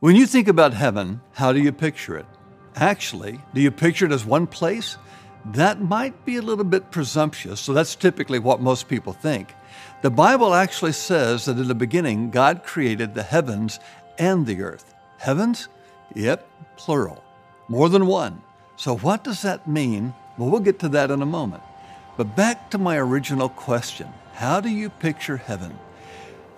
When you think about heaven, how do you picture it? Actually, do you picture it as one place? That might be a little bit presumptuous, so that's typically what most people think. The Bible actually says that in the beginning, God created the heavens and the earth. Heavens? Yep, plural. More than one. So, what does that mean? Well, we'll get to that in a moment. But back to my original question How do you picture heaven?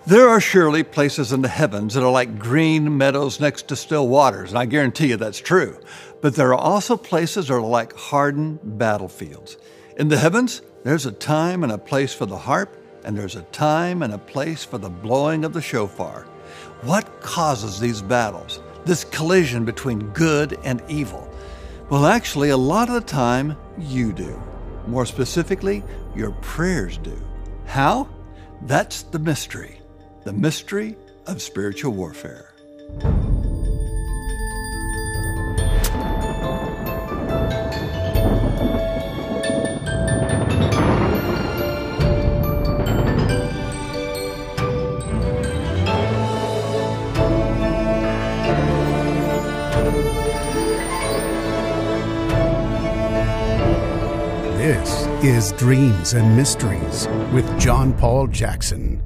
There are surely places in the heavens that are like green meadows next to still waters, and I guarantee you that's true. But there are also places that are like hardened battlefields. In the heavens, there's a time and a place for the harp, and there's a time and a place for the blowing of the shofar. What causes these battles, this collision between good and evil? Well, actually, a lot of the time, you do. More specifically, your prayers do. How? That's the mystery the mystery of spiritual warfare. This is Dreams and Mysteries with John Paul Jackson.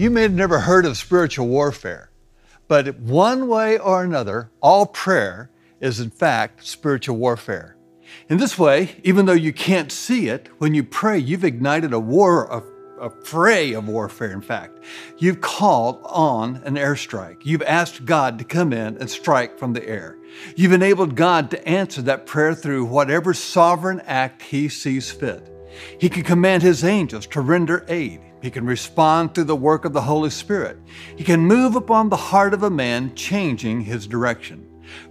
You may have never heard of spiritual warfare, but one way or another, all prayer is in fact spiritual warfare. In this way, even though you can't see it, when you pray, you've ignited a war, a, a fray of warfare, in fact. You've called on an airstrike. You've asked God to come in and strike from the air. You've enabled God to answer that prayer through whatever sovereign act He sees fit. He can command His angels to render aid. He can respond through the work of the Holy Spirit. He can move upon the heart of a man, changing his direction.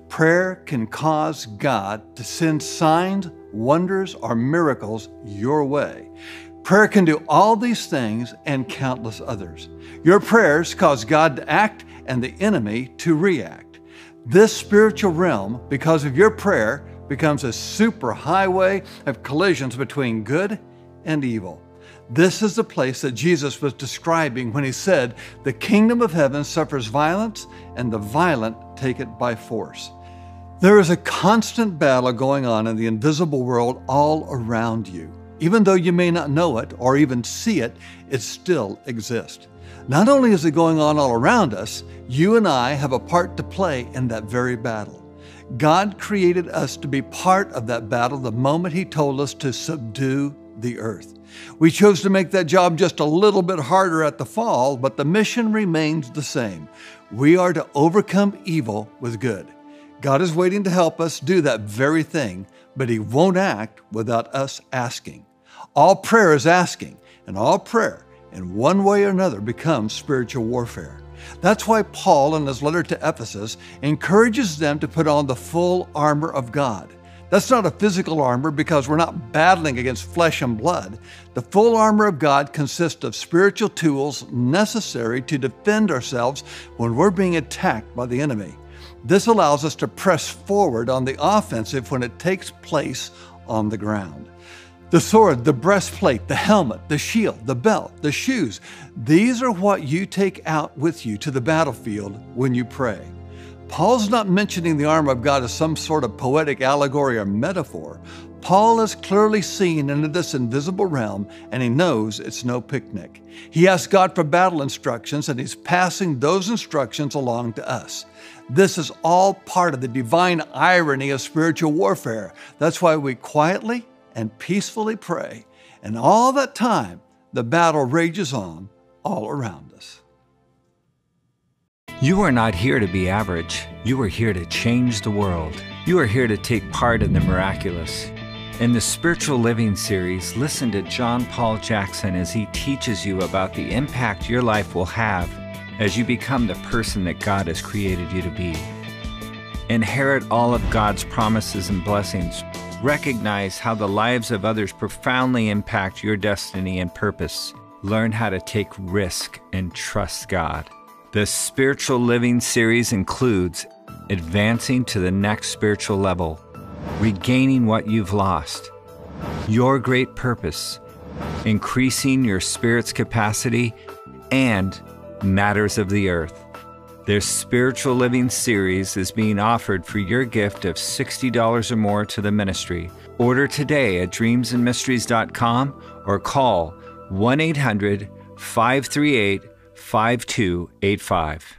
Prayer can cause God to send signs, wonders, or miracles your way. Prayer can do all these things and countless others. Your prayers cause God to act and the enemy to react. This spiritual realm, because of your prayer, becomes a super highway of collisions between good and evil. This is the place that Jesus was describing when he said, The kingdom of heaven suffers violence, and the violent take it by force. There is a constant battle going on in the invisible world all around you. Even though you may not know it or even see it, it still exists. Not only is it going on all around us, you and I have a part to play in that very battle. God created us to be part of that battle the moment He told us to subdue the earth. We chose to make that job just a little bit harder at the fall, but the mission remains the same. We are to overcome evil with good. God is waiting to help us do that very thing, but He won't act without us asking. All prayer is asking, and all prayer, in one way or another, becomes spiritual warfare. That's why Paul, in his letter to Ephesus, encourages them to put on the full armor of God. That's not a physical armor because we're not battling against flesh and blood. The full armor of God consists of spiritual tools necessary to defend ourselves when we're being attacked by the enemy. This allows us to press forward on the offensive when it takes place on the ground. The sword, the breastplate, the helmet, the shield, the belt, the shoes, these are what you take out with you to the battlefield when you pray. Paul's not mentioning the armor of God as some sort of poetic allegory or metaphor. Paul is clearly seen into this invisible realm and he knows it's no picnic. He asks God for battle instructions and he's passing those instructions along to us. This is all part of the divine irony of spiritual warfare. That's why we quietly and peacefully pray, and all that time the battle rages on all around us. You are not here to be average. You are here to change the world. You are here to take part in the miraculous. In the Spiritual Living series, listen to John Paul Jackson as he teaches you about the impact your life will have as you become the person that God has created you to be. Inherit all of God's promises and blessings. Recognize how the lives of others profoundly impact your destiny and purpose. Learn how to take risk and trust God. The Spiritual Living series includes advancing to the next spiritual level, regaining what you've lost, your great purpose, increasing your spirit's capacity, and matters of the earth. Their spiritual living series is being offered for your gift of $60 or more to the ministry. Order today at dreamsandmysteries.com or call 1 800 538 5285.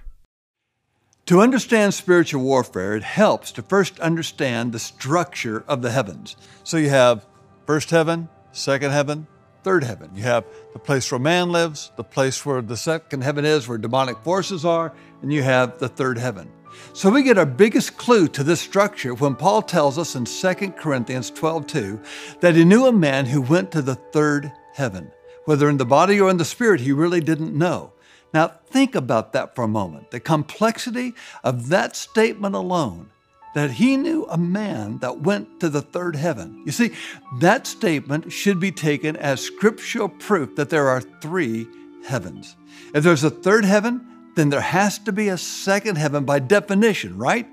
To understand spiritual warfare, it helps to first understand the structure of the heavens. So you have first heaven, second heaven, third heaven. You have the place where man lives, the place where the second heaven is, where demonic forces are, and you have the third heaven. So we get our biggest clue to this structure when Paul tells us in 2 Corinthians 12:2 that he knew a man who went to the third heaven. Whether in the body or in the spirit, he really didn't know. Now think about that for a moment. The complexity of that statement alone that he knew a man that went to the third heaven. You see, that statement should be taken as scriptural proof that there are three heavens. If there's a third heaven, then there has to be a second heaven by definition, right?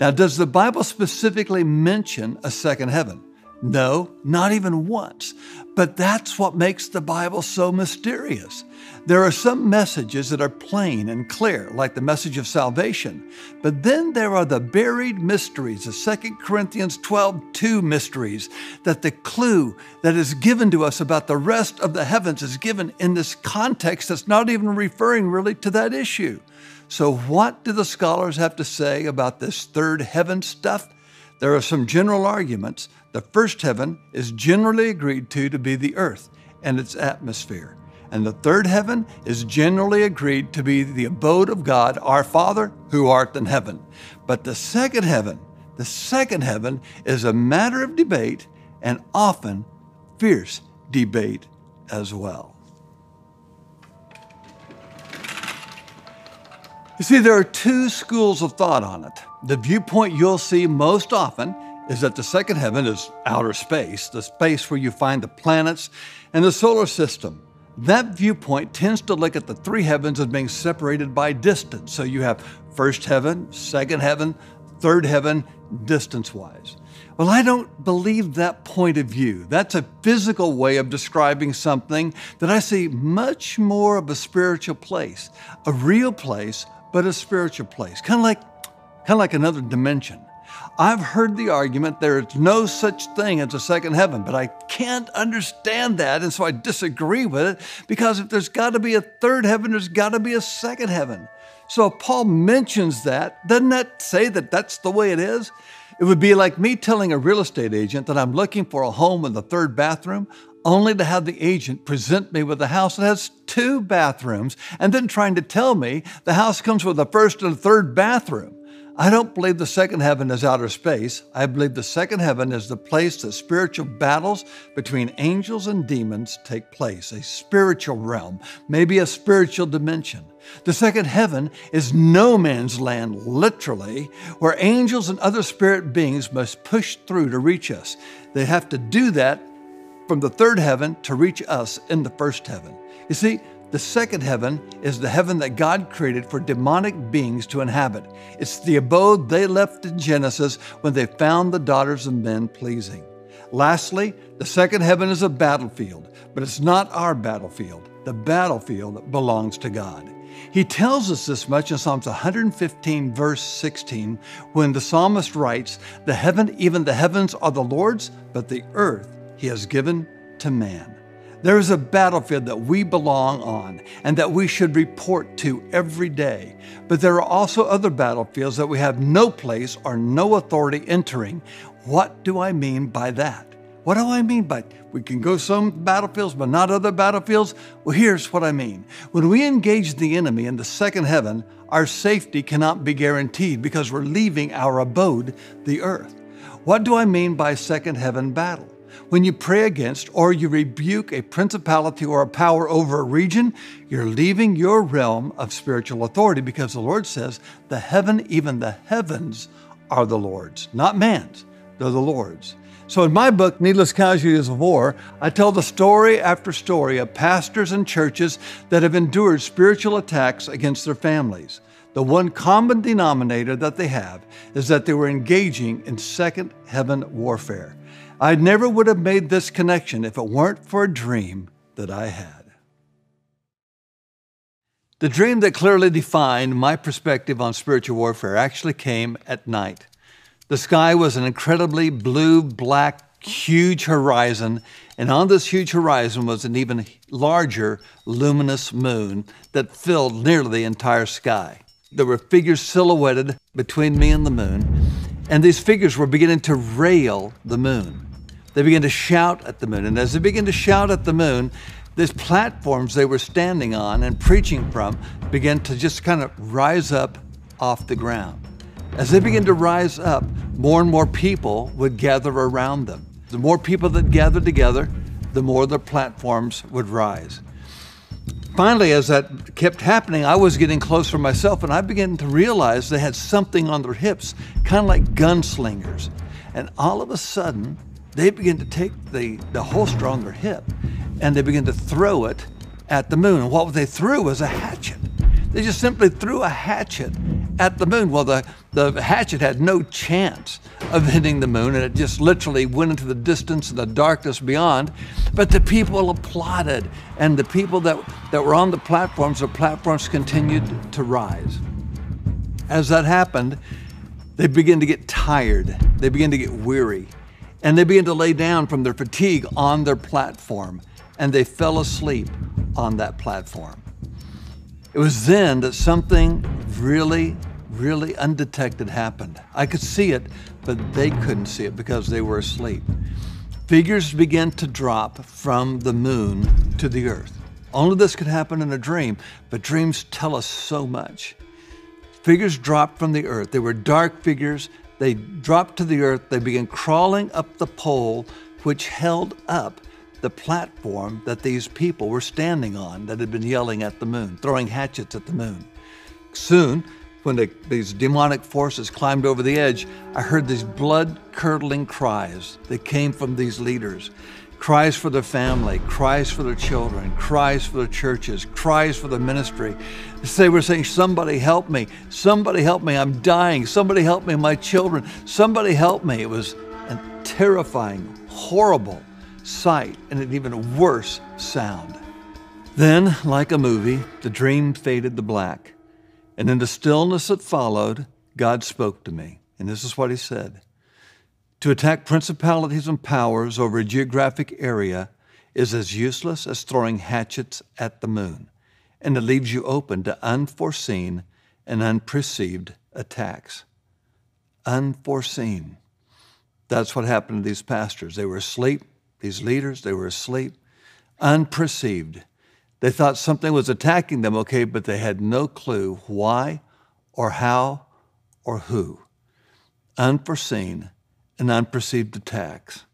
Now, does the Bible specifically mention a second heaven? No, not even once. But that's what makes the Bible so mysterious. There are some messages that are plain and clear, like the message of salvation. But then there are the buried mysteries, the 2 Corinthians 12 2 mysteries, that the clue that is given to us about the rest of the heavens is given in this context that's not even referring really to that issue. So, what do the scholars have to say about this third heaven stuff? There are some general arguments. The first heaven is generally agreed to to be the earth and its atmosphere. And the third heaven is generally agreed to be the abode of God, our Father, who art in heaven. But the second heaven, the second heaven is a matter of debate and often fierce debate as well. You see, there are two schools of thought on it. The viewpoint you'll see most often is that the second heaven is outer space, the space where you find the planets and the solar system. That viewpoint tends to look at the three heavens as being separated by distance. So you have first heaven, second heaven, third heaven, distance wise. Well, I don't believe that point of view. That's a physical way of describing something that I see much more of a spiritual place, a real place, but a spiritual place, kind of like, kind of like another dimension. I've heard the argument there is no such thing as a second heaven, but I can't understand that. And so I disagree with it because if there's got to be a third heaven, there's got to be a second heaven. So if Paul mentions that, doesn't that say that that's the way it is? It would be like me telling a real estate agent that I'm looking for a home with a third bathroom, only to have the agent present me with a house that has two bathrooms and then trying to tell me the house comes with a first and a third bathroom. I don't believe the second heaven is outer space. I believe the second heaven is the place that spiritual battles between angels and demons take place, a spiritual realm, maybe a spiritual dimension. The second heaven is no man's land, literally, where angels and other spirit beings must push through to reach us. They have to do that from the third heaven to reach us in the first heaven. You see, the second heaven is the heaven that God created for demonic beings to inhabit. It's the abode they left in Genesis when they found the daughters of men pleasing. Lastly, the second heaven is a battlefield, but it's not our battlefield. The battlefield belongs to God. He tells us this much in Psalms 115, verse 16, when the psalmist writes, The heaven, even the heavens are the Lord's, but the earth he has given to man. There is a battlefield that we belong on and that we should report to every day. But there are also other battlefields that we have no place or no authority entering. What do I mean by that? What do I mean by we can go some battlefields but not other battlefields? Well, here's what I mean. When we engage the enemy in the second heaven, our safety cannot be guaranteed because we're leaving our abode, the earth. What do I mean by second heaven battle? When you pray against or you rebuke a principality or a power over a region, you're leaving your realm of spiritual authority because the Lord says the heaven, even the heavens, are the Lord's, not man's. They're the Lord's. So, in my book, Needless Casualties of War, I tell the story after story of pastors and churches that have endured spiritual attacks against their families. The one common denominator that they have is that they were engaging in second heaven warfare. I never would have made this connection if it weren't for a dream that I had. The dream that clearly defined my perspective on spiritual warfare actually came at night. The sky was an incredibly blue, black, huge horizon, and on this huge horizon was an even larger luminous moon that filled nearly the entire sky. There were figures silhouetted between me and the moon, and these figures were beginning to rail the moon. They began to shout at the moon, and as they began to shout at the moon, these platforms they were standing on and preaching from began to just kind of rise up off the ground. As they began to rise up, more and more people would gather around them. The more people that gathered together, the more the platforms would rise. Finally, as that kept happening, I was getting closer myself and I began to realize they had something on their hips, kind of like gunslingers. And all of a sudden, they began to take the, the holster on their hip and they began to throw it at the moon. And what they threw was a hatchet. They just simply threw a hatchet at the moon. Well, the, the hatchet had no chance of hitting the moon, and it just literally went into the distance and the darkness beyond. But the people applauded, and the people that, that were on the platforms, the platforms continued to rise. As that happened, they began to get tired, they began to get weary, and they began to lay down from their fatigue on their platform and they fell asleep on that platform. It was then that something really, really undetected happened. I could see it, but they couldn't see it because they were asleep. Figures began to drop from the moon to the earth. Only this could happen in a dream, but dreams tell us so much. Figures dropped from the earth. They were dark figures. They dropped to the earth. They began crawling up the pole, which held up the platform that these people were standing on that had been yelling at the moon, throwing hatchets at the moon. Soon, when the, these demonic forces climbed over the edge, I heard these blood curdling cries that came from these leaders cries for their family, cries for their children, cries for their churches, cries for the ministry. They were saying, Somebody help me, somebody help me, I'm dying, somebody help me, my children, somebody help me. It was a terrifying, horrible sight, and an even worse sound. Then, like a movie, the dream faded to black. And in the stillness that followed, God spoke to me. And this is what He said To attack principalities and powers over a geographic area is as useless as throwing hatchets at the moon, and it leaves you open to unforeseen and unperceived attacks. Unforeseen. That's what happened to these pastors. They were asleep, these leaders, they were asleep, unperceived. They thought something was attacking them, okay, but they had no clue why or how or who. Unforeseen and unperceived attacks.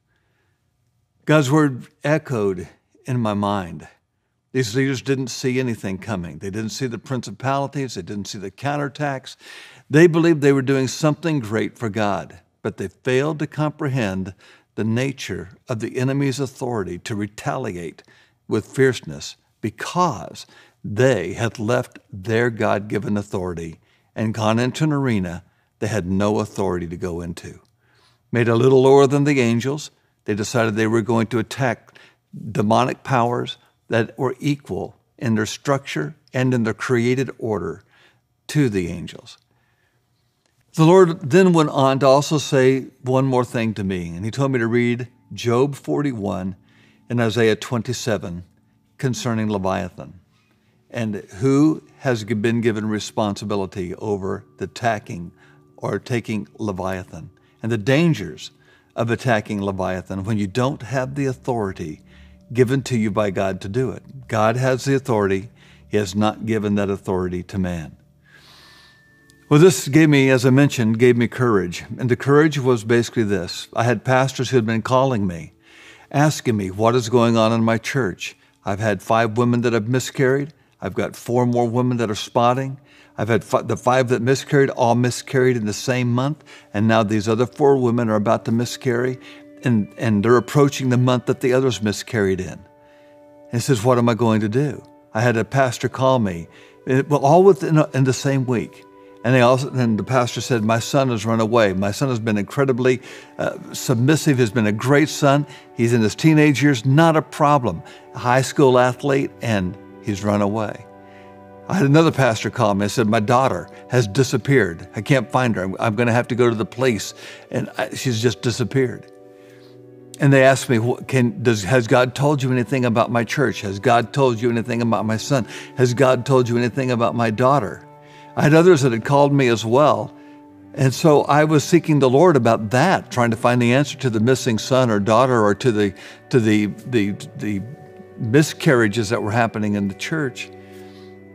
God's word echoed in my mind. These leaders didn't see anything coming. They didn't see the principalities, they didn't see the counterattacks. They believed they were doing something great for God, but they failed to comprehend the nature of the enemy's authority to retaliate with fierceness because they had left their God given authority and gone into an arena they had no authority to go into. Made a little lower than the angels, they decided they were going to attack demonic powers that were equal in their structure and in their created order to the angels. The Lord then went on to also say one more thing to me, and He told me to read Job 41 and Isaiah 27 concerning Leviathan and who has been given responsibility over the attacking or taking Leviathan and the dangers of attacking Leviathan when you don't have the authority given to you by God to do it. God has the authority, He has not given that authority to man. Well, this gave me, as I mentioned, gave me courage. And the courage was basically this I had pastors who had been calling me, asking me what is going on in my church. I've had five women that have miscarried. I've got four more women that are spotting. I've had the five that miscarried, all miscarried in the same month. And now these other four women are about to miscarry, and, and they're approaching the month that the others miscarried in. And he says, What am I going to do? I had a pastor call me, well, all within in the same week And they also, and the pastor said, "My son has run away. My son has been incredibly uh, submissive. Has been a great son. He's in his teenage years, not a problem. A high school athlete, and he's run away." I had another pastor call me and said, My daughter has disappeared. I can't find her. I'm, I'm going to have to go to the police. And I, she's just disappeared. And they asked me, Can, does, Has God told you anything about my church? Has God told you anything about my son? Has God told you anything about my daughter? I had others that had called me as well. And so I was seeking the Lord about that, trying to find the answer to the missing son or daughter or to the, to the, the, the miscarriages that were happening in the church.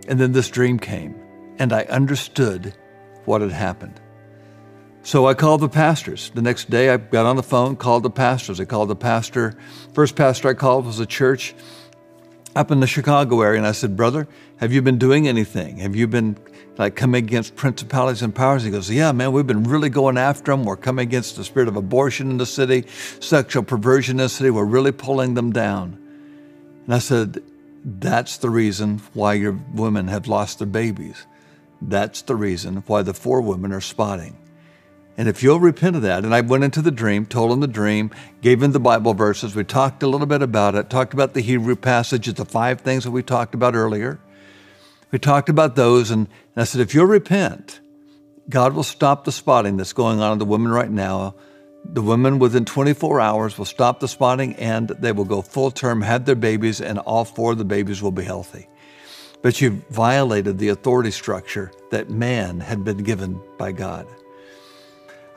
And then this dream came, and I understood what had happened. So I called the pastors. The next day, I got on the phone, called the pastors. I called the pastor. First pastor I called was a church up in the Chicago area, and I said, "Brother, have you been doing anything? Have you been like coming against principalities and powers?" He goes, "Yeah, man, we've been really going after them. We're coming against the spirit of abortion in the city, sexual perversion in the city. We're really pulling them down." And I said, that's the reason why your women have lost their babies. That's the reason why the four women are spotting. And if you'll repent of that, and I went into the dream, told him the dream, gave him the Bible verses, we talked a little bit about it, talked about the Hebrew passages, the five things that we talked about earlier. We talked about those, and, I said, if you'll repent, God will stop the spotting that's going on in the women right now the women within 24 hours will stop the spotting and they will go full term, have their babies, and all four of the babies will be healthy. But you violated the authority structure that man had been given by God.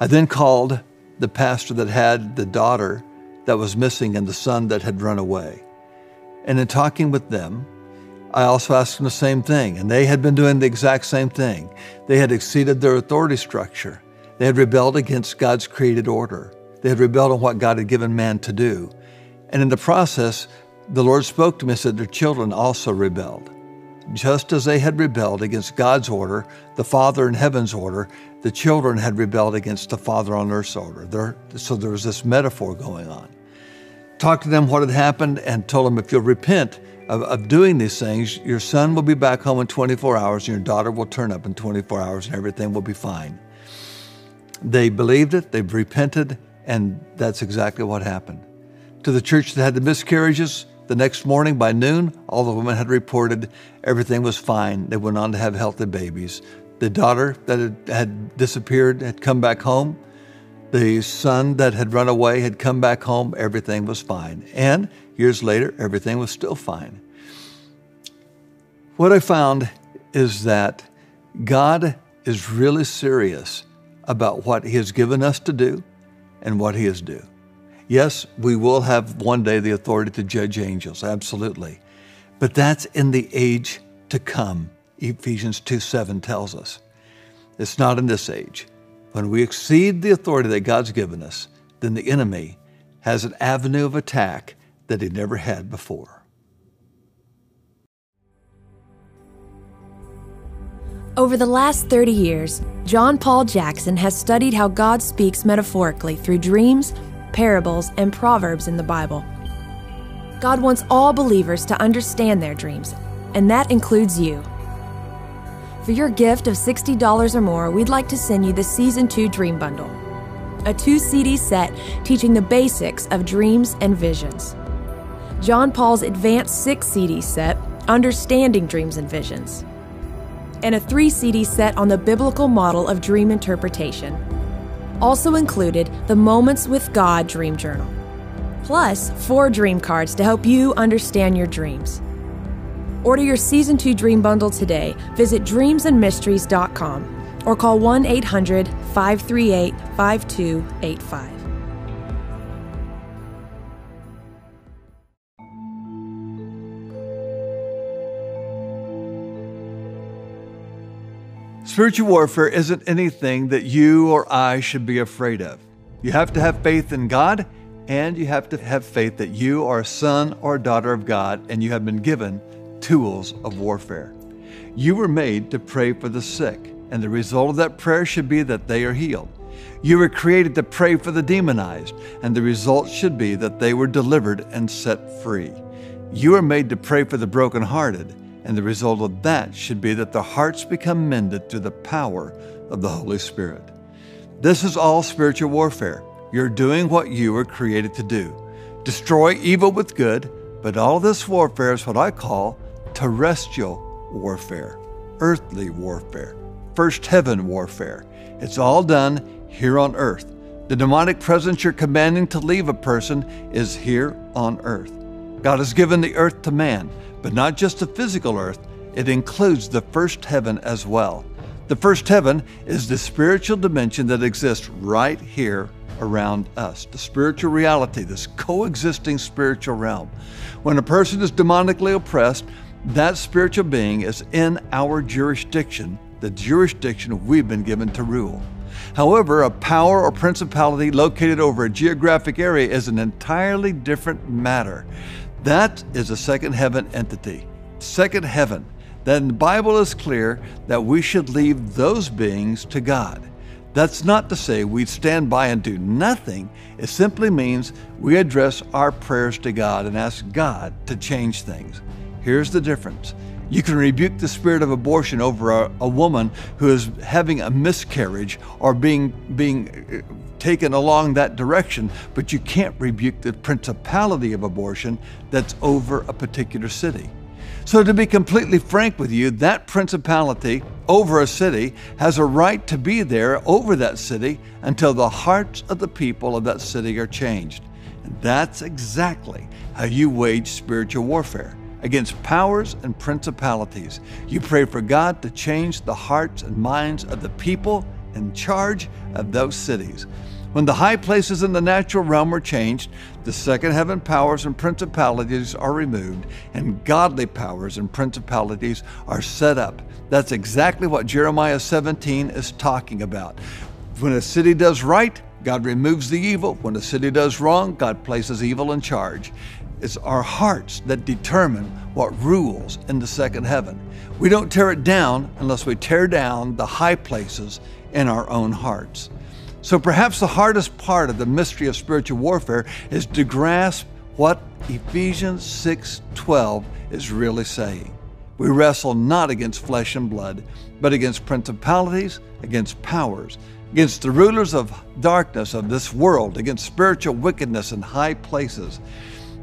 I then called the pastor that had the daughter that was missing and the son that had run away. And in talking with them, I also asked them the same thing, and they had been doing the exact same thing. They had exceeded their authority structure. They had rebelled against God's created order. They had rebelled on what God had given man to do. And in the process, the Lord spoke to me and said, Their children also rebelled. Just as they had rebelled against God's order, the Father in heaven's order, the children had rebelled against the Father on earth's order. There, so there was this metaphor going on. Talked to them what had happened and told them if you'll repent of, of doing these things, your son will be back home in 24 hours and your daughter will turn up in 24 hours and everything will be fine. They believed it, they've repented, and that's exactly what happened. To the church that had the miscarriages, the next morning by noon, all the women had reported everything was fine. They went on to have healthy babies. The daughter that had, disappeared had come back home. The son that had run away had come back home. Everything was fine. And years later, everything was still fine. What I found is that God is really serious about what He has given us to do and what He is due. Yes, we will have one day the authority to judge angels, absolutely. But that's in the age to come, Ephesians 2 7 tells us. It's not in this age. When we exceed the authority that God's given us, then the enemy has an avenue of attack that he never had before. Over the last 30 years, John Paul Jackson has studied how God speaks metaphorically through dreams, parables, and proverbs in the Bible. God wants all believers to understand their dreams, and that includes you. For your gift of $60 or more, we'd like to send you the Season 2 Dream Bundle, a two CD set teaching the basics of dreams and visions. John Paul's advanced 6 CD set, Understanding Dreams and Visions and a three CD set on the biblical model of dream interpretation. Also included the Moments with God Dream Journal, plus four dream cards to help you understand your dreams. Order your Season 2 Dream Bundle today. Visit dreamsandmysteries.com or call 1 800 538 5285. Spiritual warfare isn't anything that you or I should be afraid of. You have to have faith in God, and you have to have faith that you are a son or daughter of God and you have been given tools of warfare. You were made to pray for the sick, and the result of that prayer should be that they are healed. You were created to pray for the demonized, and the result should be that they were delivered and set free. You are made to pray for the brokenhearted, and the result of that should be that the hearts become mended through the power of the Holy Spirit. This is all spiritual warfare. You're doing what you were created to do destroy evil with good, but all this warfare is what I call terrestrial warfare, earthly warfare, first heaven warfare. It's all done here on earth. The demonic presence you're commanding to leave a person is here on earth. God has given the earth to man, but not just the physical earth, it includes the first heaven as well. The first heaven is the spiritual dimension that exists right here around us, the spiritual reality, this coexisting spiritual realm. When a person is demonically oppressed, that spiritual being is in our jurisdiction, the jurisdiction we've been given to rule. However, a power or principality located over a geographic area is an entirely different matter. That is a second heaven entity. Second heaven then the Bible is clear that we should leave those beings to God. That's not to say we stand by and do nothing. It simply means we address our prayers to God and ask God to change things. Here's the difference. You can rebuke the spirit of abortion over a, a woman who is having a miscarriage or being, being taken along that direction, but you can't rebuke the principality of abortion that's over a particular city. So, to be completely frank with you, that principality over a city has a right to be there over that city until the hearts of the people of that city are changed. And that's exactly how you wage spiritual warfare against powers and principalities. You pray for God to change the hearts and minds of the people in charge of those cities. When the high places in the natural realm are changed, the second heaven powers and principalities are removed, and godly powers and principalities are set up. That's exactly what Jeremiah 17 is talking about. When a city does right, God removes the evil. When a city does wrong, God places evil in charge. It's our hearts that determine what rules in the second heaven. We don't tear it down unless we tear down the high places in our own hearts. So perhaps the hardest part of the mystery of spiritual warfare is to grasp what Ephesians 6:12 is really saying. We wrestle not against flesh and blood, but against principalities, against powers, against the rulers of darkness of this world, against spiritual wickedness in high places.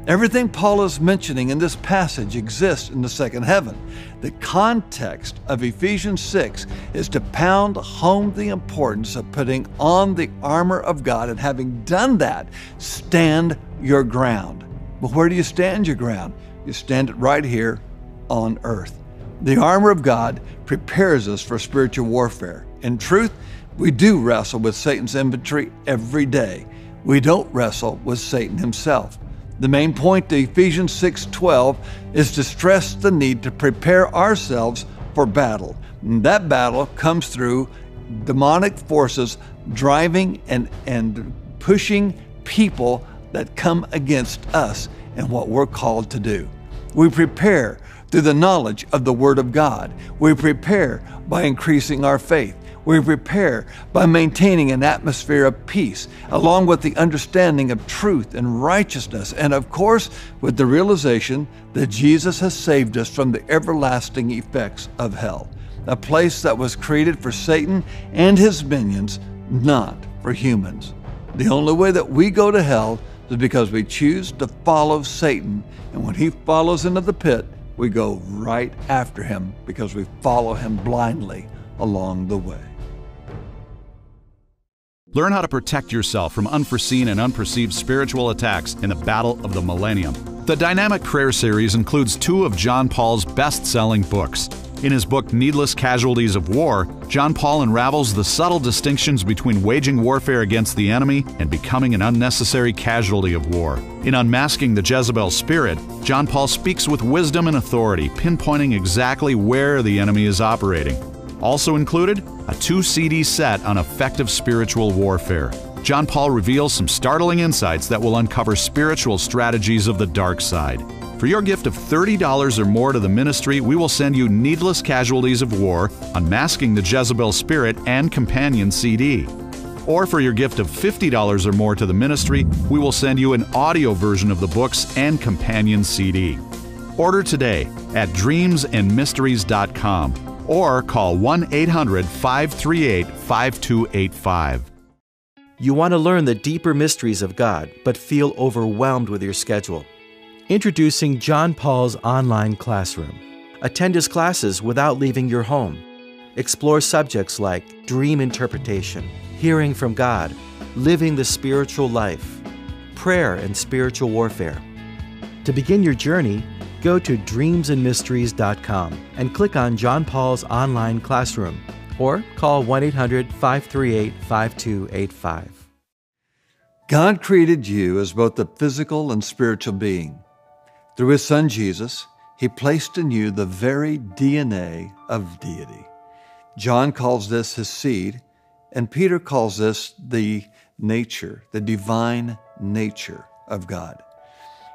Everything Paul is mentioning in this passage exists in the second heaven. The context of Ephesians 6 is to pound home the importance of putting on the armor of God and having done that, stand your ground. But where do you stand your ground? You stand it right here on earth. The armor of God prepares us for spiritual warfare. In truth, we do wrestle with Satan's inventory every day. We don't wrestle with Satan himself. The main point to Ephesians 6:12 is to stress the need to prepare ourselves for battle. And that battle comes through demonic forces driving and, and pushing people that come against us and what we're called to do. We prepare through the knowledge of the Word of God. We prepare by increasing our faith. We repair by maintaining an atmosphere of peace, along with the understanding of truth and righteousness, and of course, with the realization that Jesus has saved us from the everlasting effects of hell, a place that was created for Satan and his minions, not for humans. The only way that we go to hell is because we choose to follow Satan, and when he follows into the pit, we go right after him because we follow him blindly along the way. Learn how to protect yourself from unforeseen and unperceived spiritual attacks in the battle of the millennium. The Dynamic Prayer Series includes two of John Paul's best selling books. In his book Needless Casualties of War, John Paul unravels the subtle distinctions between waging warfare against the enemy and becoming an unnecessary casualty of war. In Unmasking the Jezebel Spirit, John Paul speaks with wisdom and authority, pinpointing exactly where the enemy is operating. Also included, a two CD set on effective spiritual warfare. John Paul reveals some startling insights that will uncover spiritual strategies of the dark side. For your gift of $30 or more to the ministry, we will send you Needless Casualties of War, Unmasking the Jezebel Spirit, and Companion CD. Or for your gift of $50 or more to the ministry, we will send you an audio version of the books and Companion CD. Order today at dreamsandmysteries.com or call 1 800 538 5285. You want to learn the deeper mysteries of God, but feel overwhelmed with your schedule. Introducing John Paul's online classroom. Attend his classes without leaving your home. Explore subjects like dream interpretation, hearing from God, living the spiritual life, prayer and spiritual warfare. To begin your journey, go to dreamsandmysteries.com and click on John Paul's online classroom or call 1 800 538 5285. God created you as both a physical and spiritual being. Through his son Jesus, he placed in you the very DNA of deity. John calls this his seed, and Peter calls this the nature, the divine nature of God.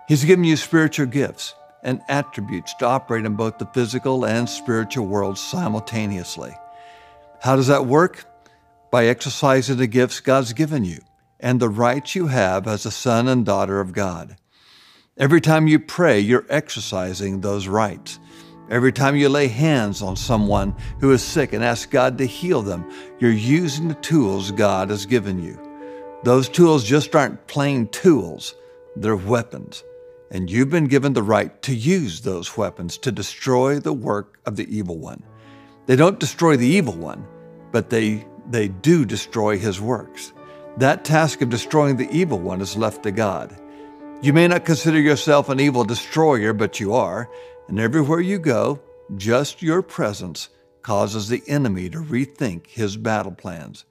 He's given you spiritual gifts and attributes to operate in both the physical and spiritual worlds simultaneously. How does that work? By exercising the gifts God's given you and the rights you have as a son and daughter of God. Every time you pray, you're exercising those rights. Every time you lay hands on someone who is sick and ask God to heal them, you're using the tools God has given you. Those tools just aren't plain tools, they're weapons. And you've been given the right to use those weapons to destroy the work of the evil one. They don't destroy the evil one, but they, they do destroy his works. That task of destroying the evil one is left to God. You may not consider yourself an evil destroyer, but you are, and everywhere you go, just your presence causes the enemy to rethink his battle plans.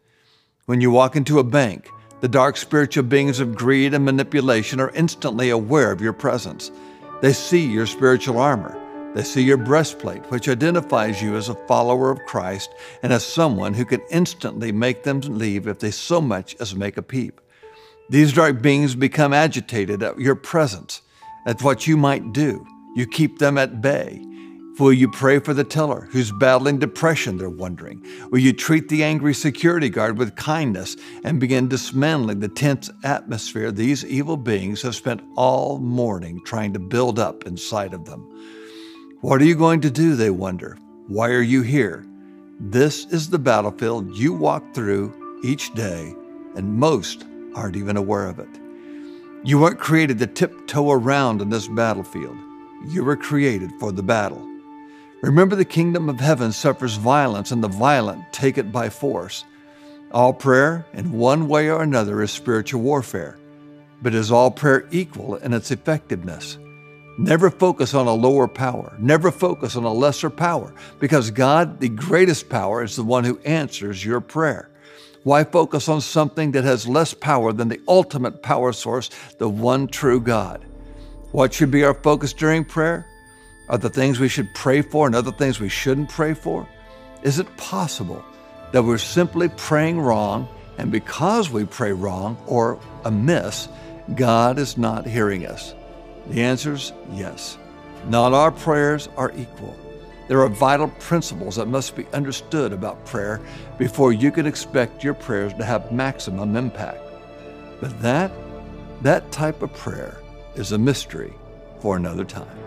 When you walk into a bank, the dark spiritual beings of greed and manipulation are instantly aware of your presence. They see your spiritual armor. They see your breastplate, which identifies you as a follower of Christ and as someone who can instantly make them leave if they so much as make a peep. These dark beings become agitated at your presence, at what you might do. You keep them at bay. Will you pray for the teller who's battling depression, they're wondering? Will you treat the angry security guard with kindness and begin dismantling the tense atmosphere these evil beings have spent all morning trying to build up inside of them? What are you going to do? They wonder. Why are you here? This is the battlefield you walk through each day, and most aren't even aware of it. You weren't created to tiptoe around in this battlefield. You were created for the battle. Remember, the kingdom of heaven suffers violence, and the violent take it by force. All prayer, in one way or another, is spiritual warfare. But is all prayer equal in its effectiveness? Never focus on a lower power. Never focus on a lesser power because God, the greatest power, is the one who answers your prayer. Why focus on something that has less power than the ultimate power source, the one true God? What should be our focus during prayer? Are the things we should pray for and other things we shouldn't pray for? Is it possible that we're simply praying wrong, and because we pray wrong or amiss, God is not hearing us? The answer is yes. Not our prayers are equal. There are vital principles that must be understood about prayer before you can expect your prayers to have maximum impact. But that, that type of prayer is a mystery for another time.